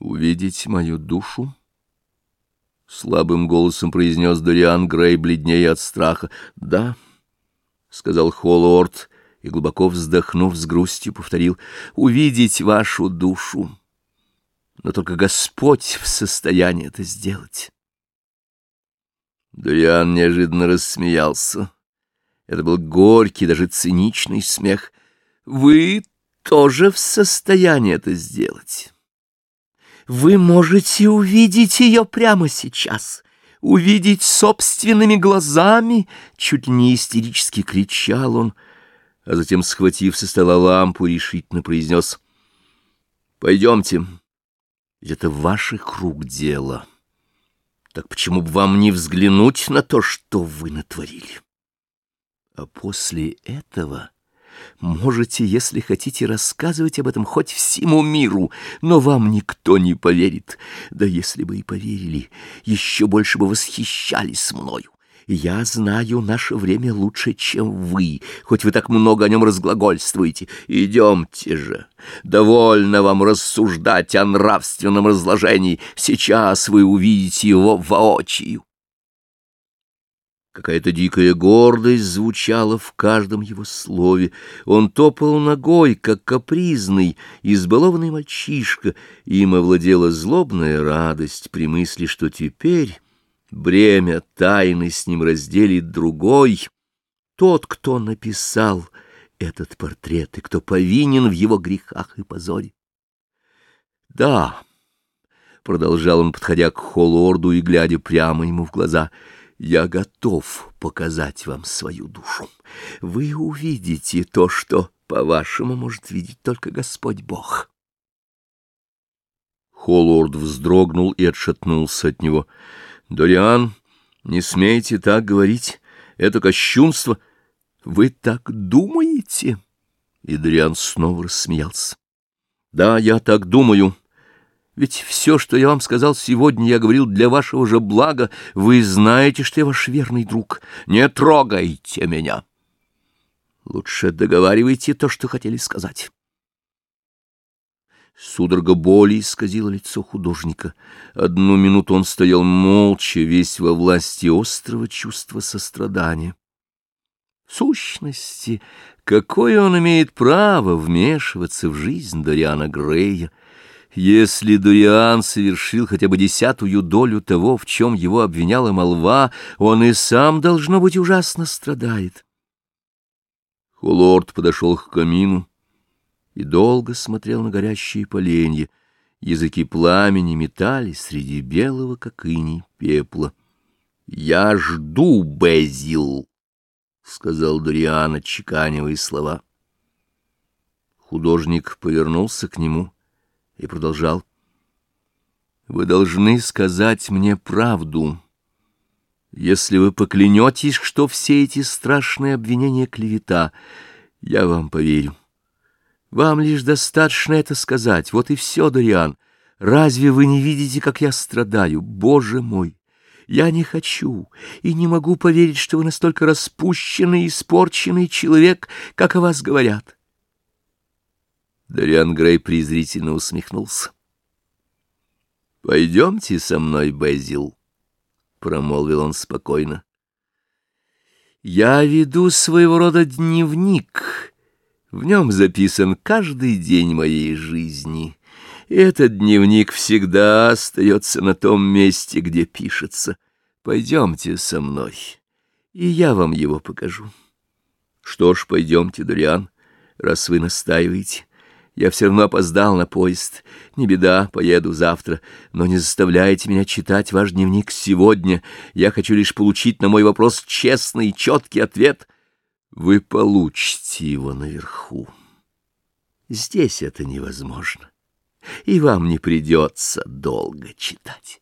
увидеть мою душу? Слабым голосом произнес Дориан Грей, бледнее от страха. Да, сказал Холлорд и, глубоко вздохнув с грустью, повторил, увидеть вашу душу. Но только Господь в состоянии это сделать. Дориан неожиданно рассмеялся. Это был горький, даже циничный смех. Вы тоже в состоянии это сделать. Вы можете увидеть ее прямо сейчас, увидеть собственными глазами, чуть не истерически кричал он, а затем, схватив со стола лампу, решительно произнес «Пойдемте, это ваших рук дело. Так почему бы вам не взглянуть на то, что вы натворили? А после этого...» Можете, если хотите, рассказывать об этом хоть всему миру, но вам никто не поверит. Да если бы и поверили, еще больше бы восхищались мною. Я знаю наше время лучше, чем вы, хоть вы так много о нем разглагольствуете. Идемте же. Довольно вам рассуждать о нравственном разложении. Сейчас вы увидите его воочию. Какая-то дикая гордость звучала в каждом его слове. Он топал ногой, как капризный, избалованный мальчишка, им овладела злобная радость при мысли, что теперь бремя тайны с ним разделит другой, тот, кто написал этот портрет и кто повинен в его грехах и позоре. «Да», — продолжал он, подходя к Холлорду и глядя прямо ему в глаза, — я готов показать вам свою душу. Вы увидите то, что, по-вашему, может видеть только Господь Бог. Холлорд вздрогнул и отшатнулся от него. «Дориан, не смейте так говорить. Это кощунство. Вы так думаете?» И Дориан снова рассмеялся. «Да, я так думаю». Ведь все, что я вам сказал сегодня, я говорил для вашего же блага. Вы знаете, что я ваш верный друг. Не трогайте меня. Лучше договаривайте то, что хотели сказать. Судорога боли исказила лицо художника. Одну минуту он стоял молча, весь во власти острого чувства сострадания. В сущности, какое он имеет право вмешиваться в жизнь Дориана Грея? Если Дуриан совершил хотя бы десятую долю того, в чем его обвиняла молва, он и сам, должно быть, ужасно страдает. Хулорд подошел к камину и долго смотрел на горящие поленья. Языки пламени метались среди белого, как иней, пепла. — Я жду, Безил, — сказал Дуриан, отчеканивая слова. Художник повернулся к нему — и продолжал. «Вы должны сказать мне правду. Если вы поклянетесь, что все эти страшные обвинения клевета, я вам поверю. Вам лишь достаточно это сказать. Вот и все, Дориан. Разве вы не видите, как я страдаю? Боже мой!» Я не хочу и не могу поверить, что вы настолько распущенный и испорченный человек, как о вас говорят. Дориан Грей презрительно усмехнулся. «Пойдемте со мной, Безил», — промолвил он спокойно. «Я веду своего рода дневник. В нем записан каждый день моей жизни. Этот дневник всегда остается на том месте, где пишется. Пойдемте со мной, и я вам его покажу». «Что ж, пойдемте, Дориан, раз вы настаиваете». Я все равно опоздал на поезд. Не беда, поеду завтра. Но не заставляйте меня читать ваш дневник сегодня. Я хочу лишь получить на мой вопрос честный и четкий ответ. Вы получите его наверху. Здесь это невозможно. И вам не придется долго читать.